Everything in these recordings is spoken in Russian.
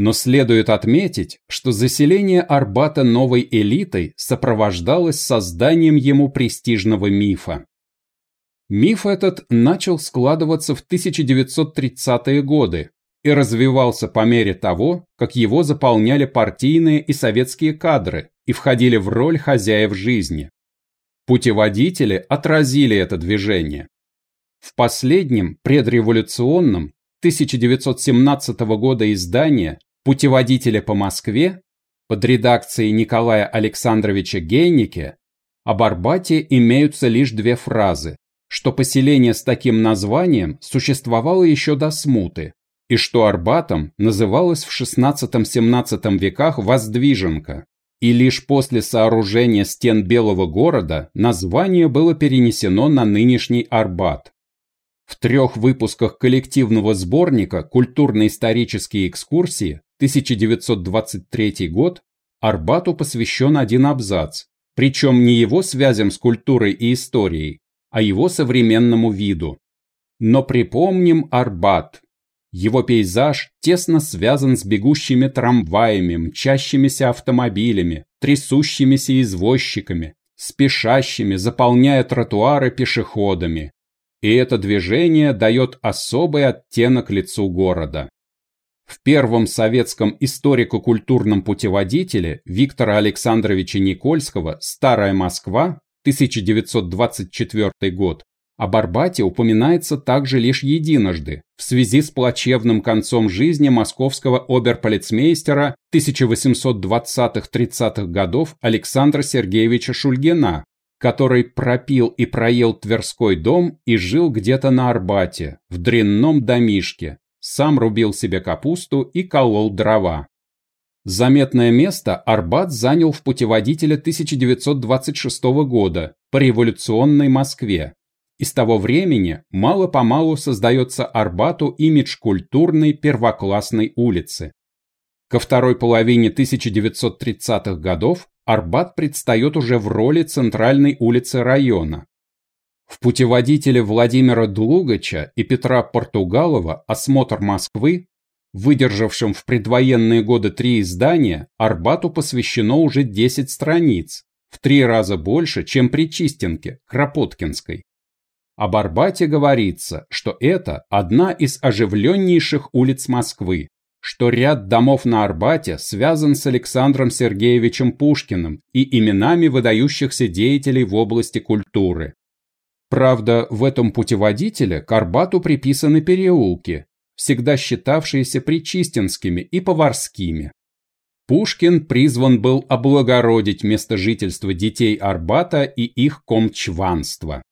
Но следует отметить, что заселение Арбата новой элитой сопровождалось созданием ему престижного мифа. Миф этот начал складываться в 1930-е годы и развивался по мере того, как его заполняли партийные и советские кадры и входили в роль хозяев жизни. Путеводители отразили это движение. В последнем предреволюционном 1917 года издания путеводителя по Москве под редакцией Николая Александровича Гейнике об Арбате имеются лишь две фразы, что поселение с таким названием существовало еще до смуты, и что Арбатом называлось в XVI-XVII веках Воздвиженка, и лишь после сооружения стен Белого города название было перенесено на нынешний Арбат. В трех выпусках коллективного сборника «Культурно-исторические экскурсии» 1923 год Арбату посвящен один абзац, причем не его связям с культурой и историей, а его современному виду. Но припомним Арбат. Его пейзаж тесно связан с бегущими трамваями, мчащимися автомобилями, трясущимися извозчиками, спешащими, заполняя тротуары пешеходами. И это движение дает особый оттенок лицу города. В первом советском историко-культурном путеводителе Виктора Александровича Никольского «Старая Москва» 1924 год об Арбате упоминается также лишь единожды в связи с плачевным концом жизни московского оберполицмейстера 1820-30-х годов Александра Сергеевича Шульгина, который пропил и проел Тверской дом и жил где-то на Арбате, в дрянном домишке, сам рубил себе капусту и колол дрова. Заметное место Арбат занял в путеводителе 1926 года по революционной Москве. И с того времени мало-помалу создается Арбату имидж культурной первоклассной улицы. Ко второй половине 1930-х годов Арбат предстает уже в роли центральной улицы района, в путеводителе Владимира Длугача и Петра Португалова «Осмотр Москвы», выдержавшем в предвоенные годы три издания, Арбату посвящено уже 10 страниц, в три раза больше, чем при Чистенке, Кропоткинской. Об Арбате говорится, что это одна из оживленнейших улиц Москвы, что ряд домов на Арбате связан с Александром Сергеевичем Пушкиным и именами выдающихся деятелей в области культуры. Правда, в этом путеводителе к Арбату приписаны переулки, всегда считавшиеся причистинскими и поварскими. Пушкин призван был облагородить место жительства детей Арбата и их комчванство.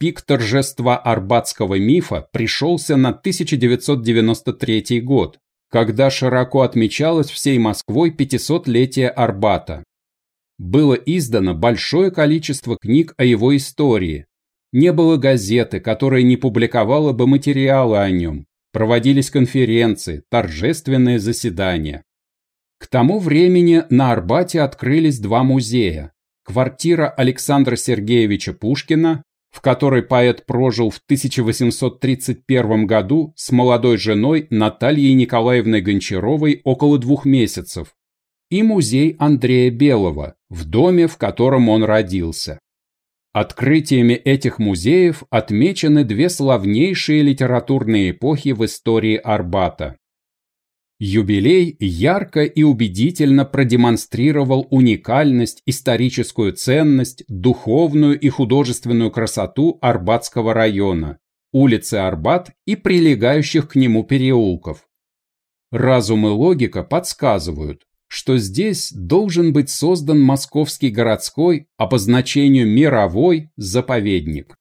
Пик торжества арбатского мифа пришелся на 1993 год, когда широко отмечалось всей Москвой 500-летие Арбата. Было издано большое количество книг о его истории, не было газеты, которая не публиковала бы материалы о нем. Проводились конференции, торжественные заседания. К тому времени на Арбате открылись два музея. Квартира Александра Сергеевича Пушкина, в которой поэт прожил в 1831 году с молодой женой Натальей Николаевной Гончаровой около двух месяцев, и музей Андрея Белого, в доме, в котором он родился. Открытиями этих музеев отмечены две славнейшие литературные эпохи в истории Арбата. Юбилей ярко и убедительно продемонстрировал уникальность, историческую ценность, духовную и художественную красоту Арбатского района, улицы Арбат и прилегающих к нему переулков. Разум и логика подсказывают, что здесь должен быть создан московский городской, а по значению мировой, заповедник.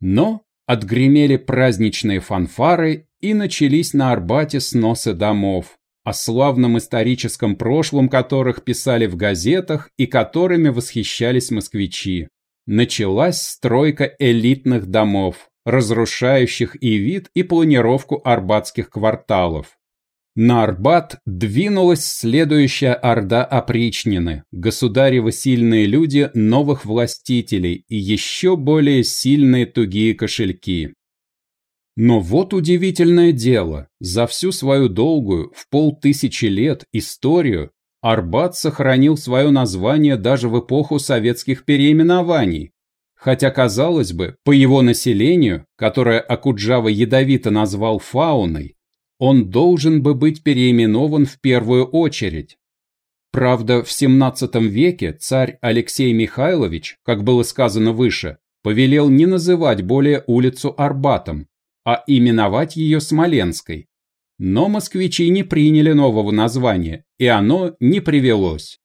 Но отгремели праздничные фанфары и начались на Арбате сносы домов, о славном историческом прошлом которых писали в газетах и которыми восхищались москвичи. Началась стройка элитных домов, разрушающих и вид, и планировку арбатских кварталов. На Арбат двинулась следующая орда опричнины, государевы сильные люди новых властителей и еще более сильные тугие кошельки. Но вот удивительное дело, за всю свою долгую, в полтысячи лет, историю Арбат сохранил свое название даже в эпоху советских переименований, хотя, казалось бы, по его населению, которое Акуджава ядовито назвал фауной, он должен бы быть переименован в первую очередь. Правда, в XVII веке царь Алексей Михайлович, как было сказано выше, повелел не называть более улицу Арбатом, а именовать ее Смоленской. Но москвичи не приняли нового названия, и оно не привелось.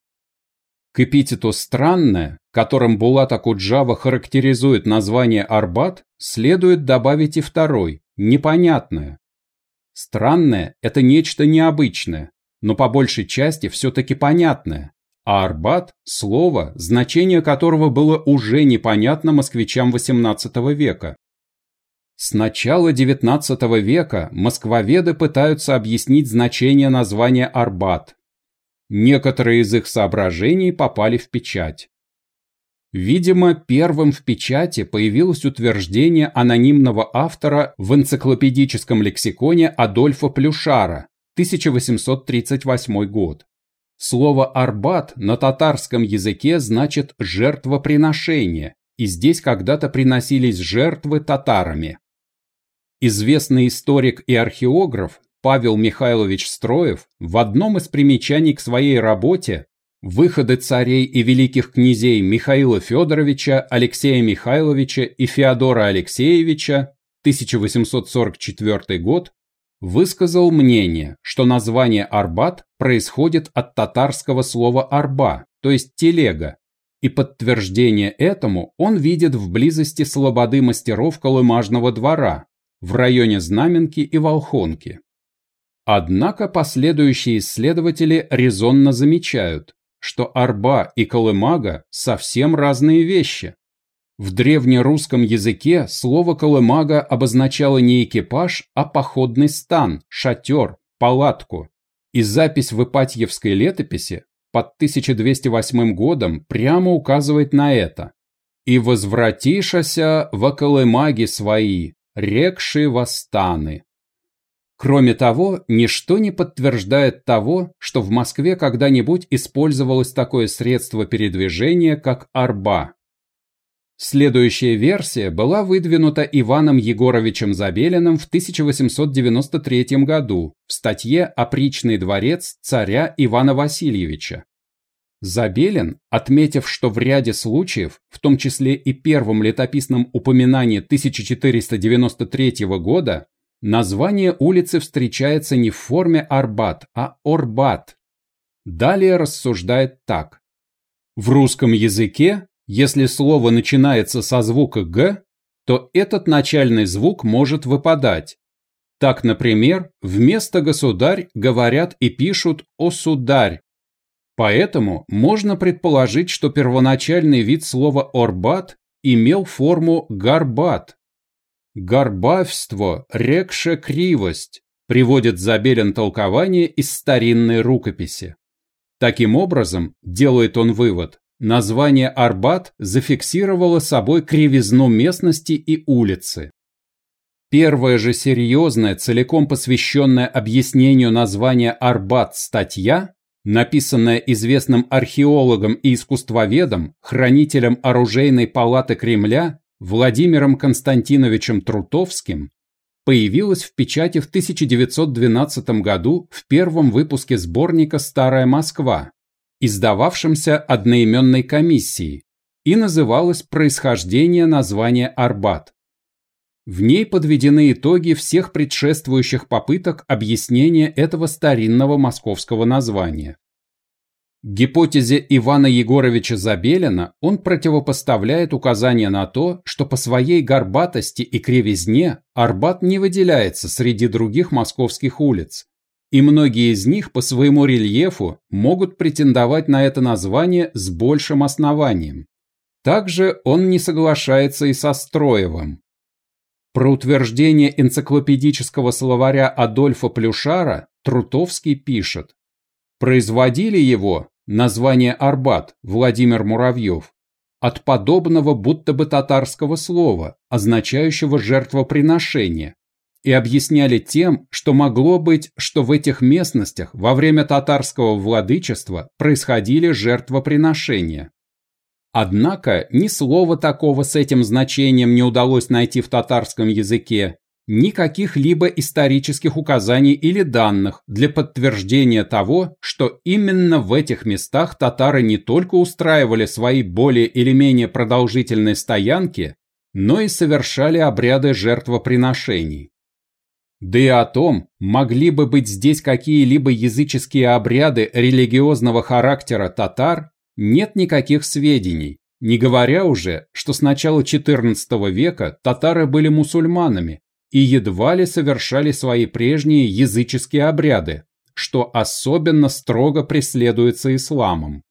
К эпитету «странное», которым Булат Акуджава характеризует название Арбат, следует добавить и второй – «непонятное». Странное – это нечто необычное, но по большей части все-таки понятное, а Арбат – слово, значение которого было уже непонятно москвичам XVIII века. С начала XIX века москвоведы пытаются объяснить значение названия Арбат. Некоторые из их соображений попали в печать. Видимо, первым в печати появилось утверждение анонимного автора в энциклопедическом лексиконе Адольфа Плюшара 1838 год. Слово «арбат» на татарском языке значит «жертвоприношение», и здесь когда-то приносились жертвы татарами. Известный историк и археограф Павел Михайлович Строев в одном из примечаний к своей работе «Выходы царей и великих князей Михаила Федоровича, Алексея Михайловича и Феодора Алексеевича, 1844 год» высказал мнение, что название Арбат происходит от татарского слова «арба», то есть «телега», и подтверждение этому он видит в близости слободы мастеров Колымажного двора, в районе Знаменки и Волхонки. Однако последующие исследователи резонно замечают, что арба и колымага совсем разные вещи. В древнерусском языке слово «колымага» обозначало не экипаж, а походный стан, шатер, палатку. И запись в Ипатьевской летописи под 1208 годом прямо указывает на это. «И возвратишася во колымаги свои, рекши восстаны». Кроме того, ничто не подтверждает того, что в Москве когда-нибудь использовалось такое средство передвижения, как арба. Следующая версия была выдвинута Иваном Егоровичем Забелиным в 1893 году в статье «Опричный дворец царя Ивана Васильевича». Забелин, отметив, что в ряде случаев, в том числе и первом летописном упоминании 1493 года, название улицы встречается не в форме Арбат, а Орбат. Далее рассуждает так. В русском языке если слово начинается со звука «г», то этот начальный звук может выпадать. Так, например, вместо «государь» говорят и пишут «о сударь». Поэтому можно предположить, что первоначальный вид слова «орбат» имел форму «гарбат». «Горбавство, рекше кривость» приводит Забелин толкование из старинной рукописи. Таким образом, делает он вывод, Название Арбат зафиксировало собой кривизну местности и улицы. Первая же серьезная, целиком посвященная объяснению названия Арбат статья, написанная известным археологом и искусствоведом, хранителем оружейной палаты Кремля Владимиром Константиновичем Трутовским, появилась в печати в 1912 году в первом выпуске сборника «Старая Москва», издававшимся одноименной комиссией, и называлось «Происхождение названия Арбат». В ней подведены итоги всех предшествующих попыток объяснения этого старинного московского названия. Гипотезе Ивана Егоровича Забелина он противопоставляет указание на то, что по своей горбатости и кривизне Арбат не выделяется среди других московских улиц, и многие из них по своему рельефу могут претендовать на это название с большим основанием. Также он не соглашается и со Строевым. Про утверждение энциклопедического словаря Адольфа Плюшара Трутовский пишет. Производили его, название Арбат, Владимир Муравьев, от подобного будто бы татарского слова, означающего жертвоприношение, и объясняли тем, что могло быть, что в этих местностях во время татарского владычества происходили жертвоприношения. Однако ни слова такого с этим значением не удалось найти в татарском языке, никаких либо исторических указаний или данных для подтверждения того, что именно в этих местах татары не только устраивали свои более или менее продолжительные стоянки, но и совершали обряды жертвоприношений. Да и о том, могли бы быть здесь какие-либо языческие обряды религиозного характера татар, нет никаких сведений, не говоря уже, что с начала XIV века татары были мусульманами и едва ли совершали свои прежние языческие обряды, что особенно строго преследуется исламом.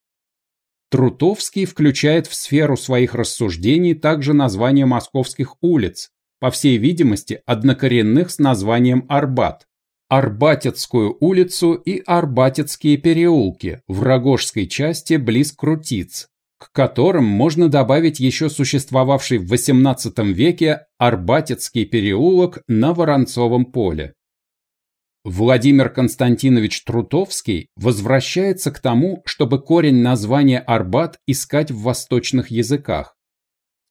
Трутовский включает в сферу своих рассуждений также название московских улиц, по всей видимости, однокоренных с названием Арбат, Арбатецкую улицу и Арбатецкие переулки в Рогожской части близ Крутиц, к которым можно добавить еще существовавший в XVIII веке Арбатецкий переулок на Воронцовом поле. Владимир Константинович Трутовский возвращается к тому, чтобы корень названия Арбат искать в восточных языках.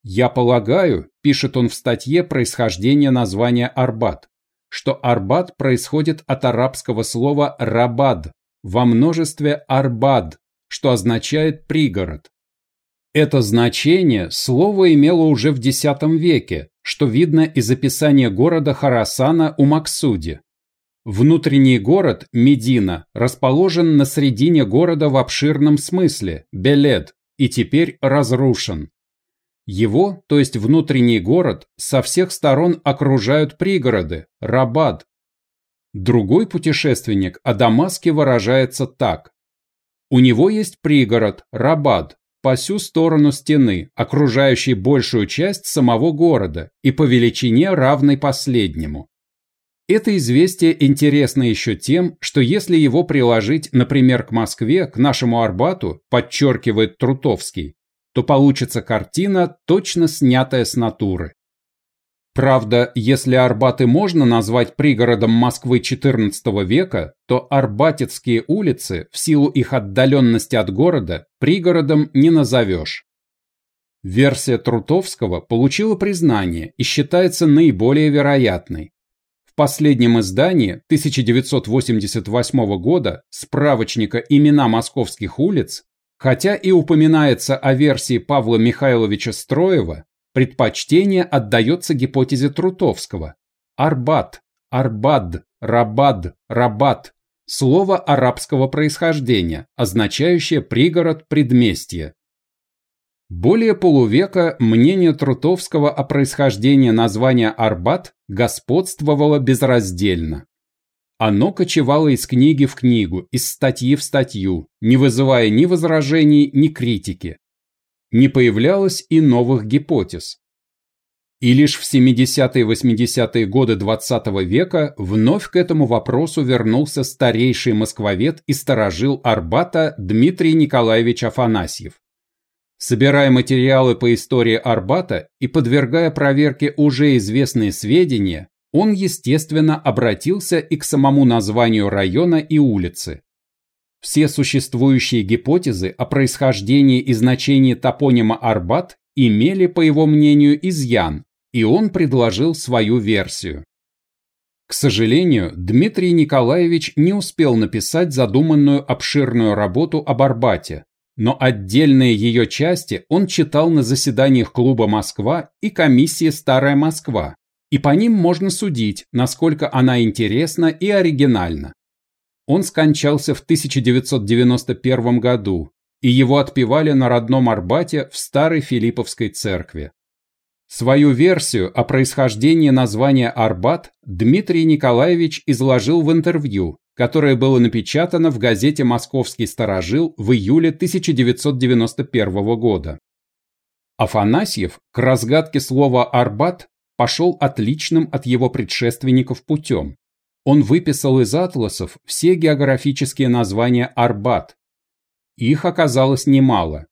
«Я полагаю», – пишет он в статье «Происхождение названия Арбат», что Арбат происходит от арабского слова «рабад» во множестве «арбад», что означает «пригород». Это значение слово имело уже в X веке, что видно из описания города Харасана у Максуди. Внутренний город, Медина, расположен на средине города в обширном смысле, Белед, и теперь разрушен. Его, то есть внутренний город, со всех сторон окружают пригороды, Рабад. Другой путешественник о Дамаске выражается так. У него есть пригород, Рабад, по всю сторону стены, окружающей большую часть самого города и по величине равной последнему. Это известие интересно еще тем, что если его приложить, например, к Москве, к нашему Арбату, подчеркивает Трутовский, то получится картина, точно снятая с натуры. Правда, если Арбаты можно назвать пригородом Москвы XIV века, то Арбатецкие улицы, в силу их отдаленности от города, пригородом не назовешь. Версия Трутовского получила признание и считается наиболее вероятной. В последнем издании 1988 года справочника «Имена московских улиц» Хотя и упоминается о версии Павла Михайловича Строева, предпочтение отдается гипотезе Трутовского. Арбат, Арбад, Рабад, Рабат – слово арабского происхождения, означающее пригород предместья. Более полувека мнение Трутовского о происхождении названия Арбат господствовало безраздельно. Оно кочевало из книги в книгу, из статьи в статью, не вызывая ни возражений, ни критики. Не появлялось и новых гипотез. И лишь в 70-е 80-е годы XX -го века вновь к этому вопросу вернулся старейший москвовед и сторожил Арбата Дмитрий Николаевич Афанасьев. Собирая материалы по истории Арбата и подвергая проверке уже известные сведения, он, естественно, обратился и к самому названию района и улицы. Все существующие гипотезы о происхождении и значении топонима Арбат имели, по его мнению, изъян, и он предложил свою версию. К сожалению, Дмитрий Николаевич не успел написать задуманную обширную работу об Арбате, но отдельные ее части он читал на заседаниях клуба «Москва» и комиссии «Старая Москва», и по ним можно судить, насколько она интересна и оригинальна. Он скончался в 1991 году, и его отпевали на родном Арбате в Старой Филипповской церкви. Свою версию о происхождении названия Арбат Дмитрий Николаевич изложил в интервью, которое было напечатано в газете «Московский сторожил» в июле 1991 года. Афанасьев к разгадке слова «Арбат» пошел отличным от его предшественников путем. Он выписал из атласов все географические названия Арбат. Их оказалось немало.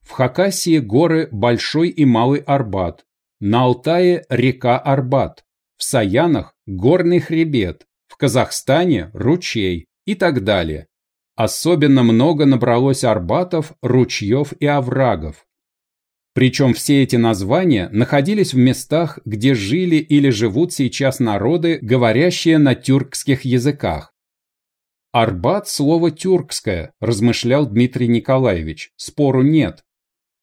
В Хакасии горы Большой и Малый Арбат, на Алтае река Арбат, в Саянах – горный хребет, в Казахстане – ручей и так далее. Особенно много набралось арбатов, ручьев и оврагов. Причем все эти названия находились в местах, где жили или живут сейчас народы, говорящие на тюркских языках. Арбат – слово тюркское, размышлял Дмитрий Николаевич, спору нет.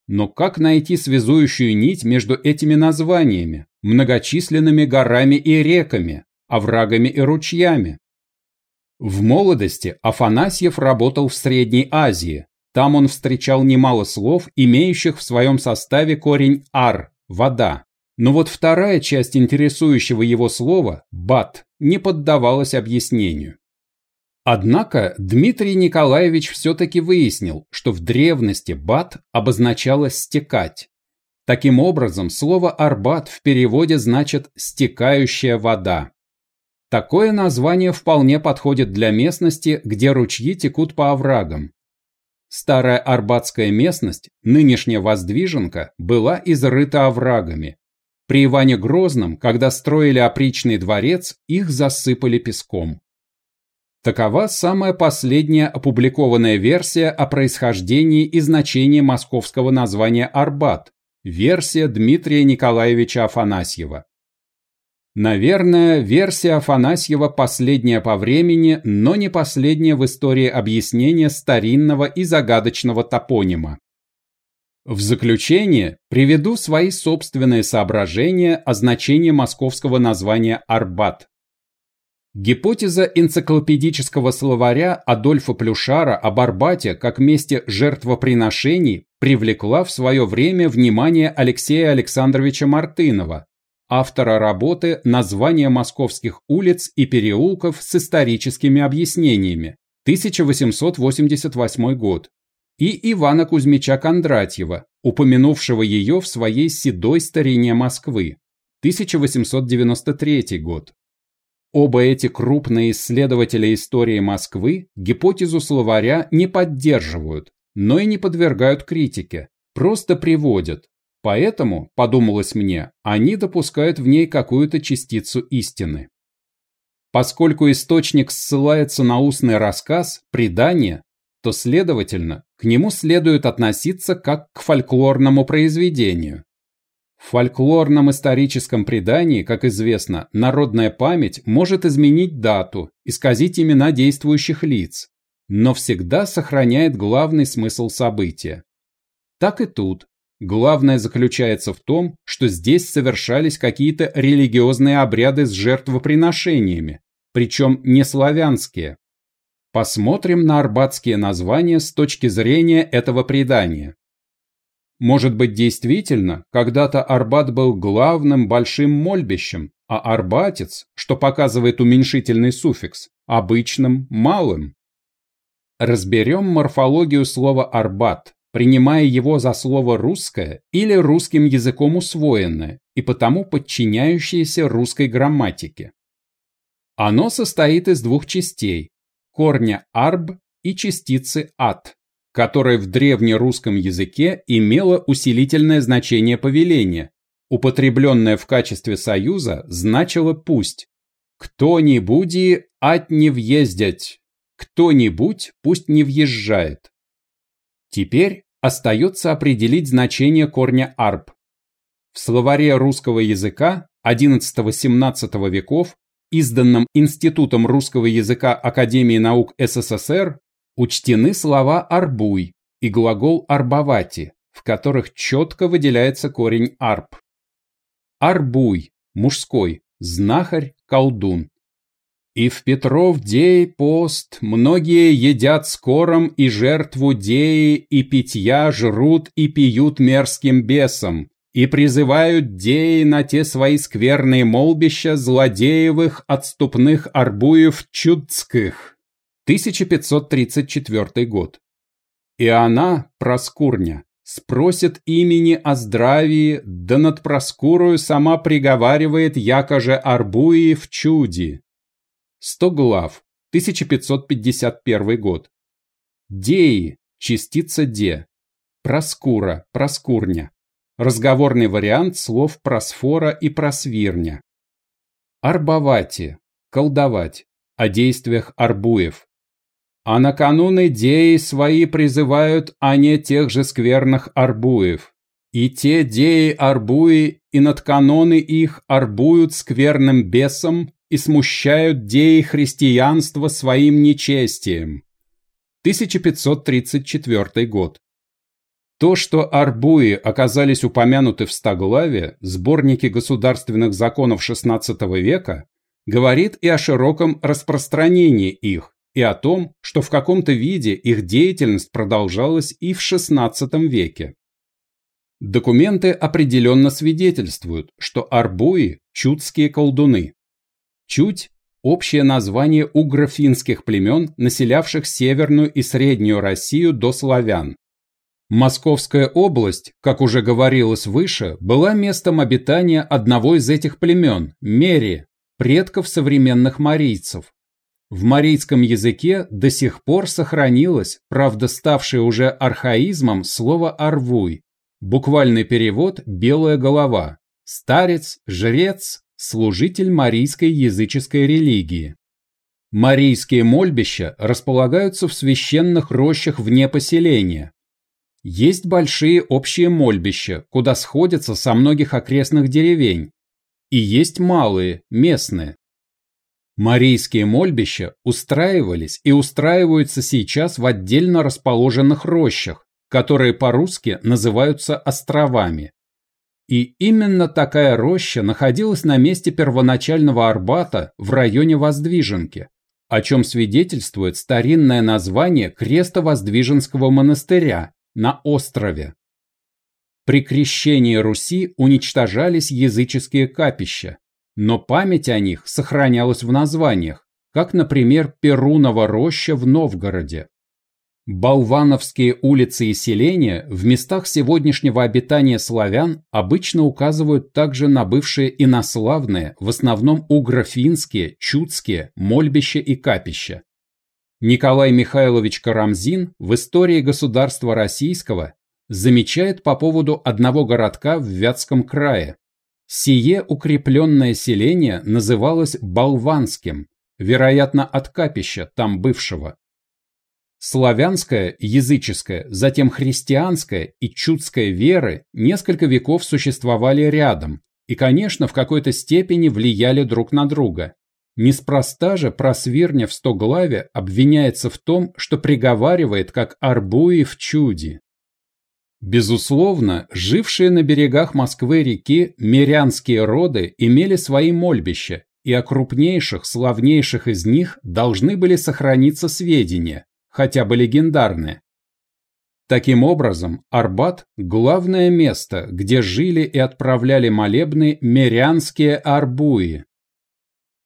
Но как найти связующую нить между этими названиями, многочисленными горами и реками, оврагами и ручьями? В молодости Афанасьев работал в Средней Азии, там он встречал немало слов, имеющих в своем составе корень «ар» – «вода». Но вот вторая часть интересующего его слова «бат» не поддавалась объяснению. Однако Дмитрий Николаевич все-таки выяснил, что в древности «бат» обозначало «стекать». Таким образом, слово «арбат» в переводе значит «стекающая вода». Такое название вполне подходит для местности, где ручьи текут по оврагам, Старая Арбатская местность, нынешняя Воздвиженка, была изрыта оврагами. При Иване Грозном, когда строили опричный дворец, их засыпали песком. Такова самая последняя опубликованная версия о происхождении и значении московского названия Арбат, версия Дмитрия Николаевича Афанасьева. Наверное, версия Афанасьева последняя по времени, но не последняя в истории объяснения старинного и загадочного топонима. В заключение приведу свои собственные соображения о значении московского названия Арбат. Гипотеза энциклопедического словаря Адольфа Плюшара об Арбате как месте жертвоприношений привлекла в свое время внимание Алексея Александровича Мартынова, автора работы «Название московских улиц и переулков с историческими объяснениями», 1888 год, и Ивана Кузьмича Кондратьева, упомянувшего ее в своей «Седой старине Москвы», 1893 год. Оба эти крупные исследователи истории Москвы гипотезу словаря не поддерживают, но и не подвергают критике, просто приводят, Поэтому, подумалось мне, они допускают в ней какую-то частицу истины. Поскольку источник ссылается на устный рассказ, предание, то, следовательно, к нему следует относиться как к фольклорному произведению. В фольклорном историческом предании, как известно, народная память может изменить дату, исказить имена действующих лиц, но всегда сохраняет главный смысл события. Так и тут, Главное заключается в том, что здесь совершались какие-то религиозные обряды с жертвоприношениями, причем не славянские. Посмотрим на арбатские названия с точки зрения этого предания. Может быть, действительно, когда-то Арбат был главным большим мольбищем, а Арбатец, что показывает уменьшительный суффикс, обычным малым. Разберем морфологию слова «арбат», принимая его за слово «русское» или русским языком усвоенное и потому подчиняющееся русской грамматике. Оно состоит из двух частей – корня «арб» и частицы «ат», которая в древнерусском языке имела усилительное значение повеления, употребленное в качестве союза значило «пусть». «Кто-нибудь ат не въездять», «кто-нибудь пусть не въезжает». Теперь остается определить значение корня арб. В словаре русского языка XI-XVII веков, изданном Институтом русского языка Академии наук СССР, учтены слова «арбуй» и глагол «арбовати», в которых четко выделяется корень арб. Арбуй – мужской, знахарь, колдун. И в Петров дей пост многие едят скором и жертву деи, и питья жрут и пьют мерзким бесом, и призывают деи на те свои скверные молбища злодеевых отступных арбуев чудских. 1534 год. И она, Проскурня, спросит имени о здравии, да над Проскурою сама приговаривает якоже арбуи в чуде. 100 глав, 1551 год. Деи, частица де. Проскура, проскурня. Разговорный вариант слов просфора и просвирня. Арбовати – колдовать, о действиях арбуев. А накануне деи свои призывают они тех же скверных арбуев. И те деи арбуи и над каноны их арбуют скверным бесом и смущают деи христианства своим нечестием. 1534 год. То, что арбуи оказались упомянуты в Стоглаве, сборнике государственных законов XVI века, говорит и о широком распространении их, и о том, что в каком-то виде их деятельность продолжалась и в XVI веке. Документы определенно свидетельствуют, что арбуи – чудские колдуны. Чуть – общее название угрофинских племен, населявших Северную и Среднюю Россию до славян. Московская область, как уже говорилось выше, была местом обитания одного из этих племен – Мери, предков современных марийцев. В марийском языке до сих пор сохранилось, правда ставшее уже архаизмом, слово «арвуй», буквальный перевод «белая голова», старец, жрец, служитель марийской языческой религии. Марийские мольбища располагаются в священных рощах вне поселения. Есть большие общие мольбища, куда сходятся со многих окрестных деревень, и есть малые, местные. Марийские мольбища устраивались и устраиваются сейчас в отдельно расположенных рощах, которые по-русски называются островами. И именно такая роща находилась на месте первоначального Арбата в районе Воздвиженки, о чем свидетельствует старинное название Крестово-Воздвиженского монастыря на острове. При крещении Руси уничтожались языческие капища, но память о них сохранялась в названиях, как, например, Перунова роща в Новгороде. Болвановские улицы и селения в местах сегодняшнего обитания славян обычно указывают также на бывшие инославные, в основном угрофинские, чудские, мольбища и капища. Николай Михайлович Карамзин в истории государства российского замечает по поводу одного городка в Вятском крае. Сие укрепленное селение называлось Болванским, вероятно, от капища там бывшего. Славянская, языческая, затем христианская и чудская веры несколько веков существовали рядом и, конечно, в какой-то степени влияли друг на друга. Неспроста же просвирня в стоглаве обвиняется в том, что приговаривает, как Арбуи в чуде. Безусловно, жившие на берегах Москвы-реки мирянские роды имели свои мольбища, и о крупнейших, славнейших из них должны были сохраниться сведения, хотя бы легендарные. Таким образом, Арбат – главное место, где жили и отправляли молебны мирянские арбуи.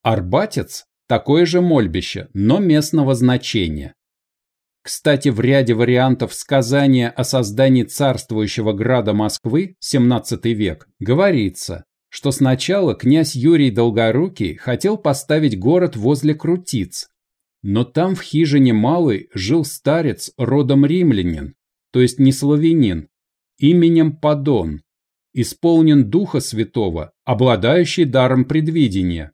Арбатец – такое же мольбище, но местного значения. Кстати, в ряде вариантов сказания о создании царствующего града Москвы, 17 век, говорится, что сначала князь Юрий Долгорукий хотел поставить город возле Крутиц, но там в хижине Малой жил старец родом римлянин, то есть не славянин, именем Падон, исполнен Духа Святого, обладающий даром предвидения.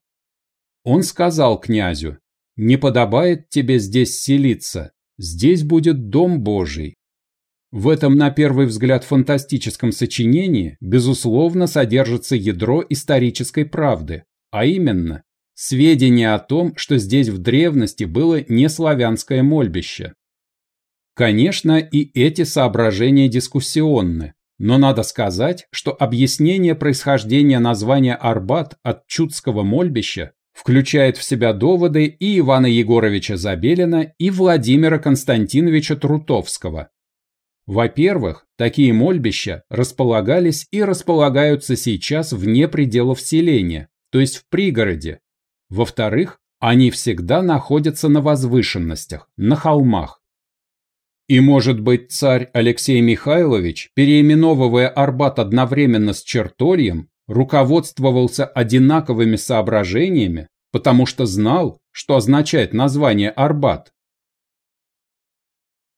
Он сказал князю, «Не подобает тебе здесь селиться, Здесь будет Дом Божий. В этом, на первый взгляд, фантастическом сочинении, безусловно, содержится ядро исторической правды, а именно, сведения о том, что здесь в древности было не славянское мольбище. Конечно, и эти соображения дискуссионны, но надо сказать, что объяснение происхождения названия Арбат от чудского мольбища включает в себя доводы и Ивана Егоровича Забелина, и Владимира Константиновича Трутовского. Во-первых, такие мольбища располагались и располагаются сейчас вне пределов селения, то есть в пригороде. Во-вторых, они всегда находятся на возвышенностях, на холмах. И, может быть, царь Алексей Михайлович, переименовывая Арбат одновременно с Чертольем, руководствовался одинаковыми соображениями, потому что знал, что означает название Арбат.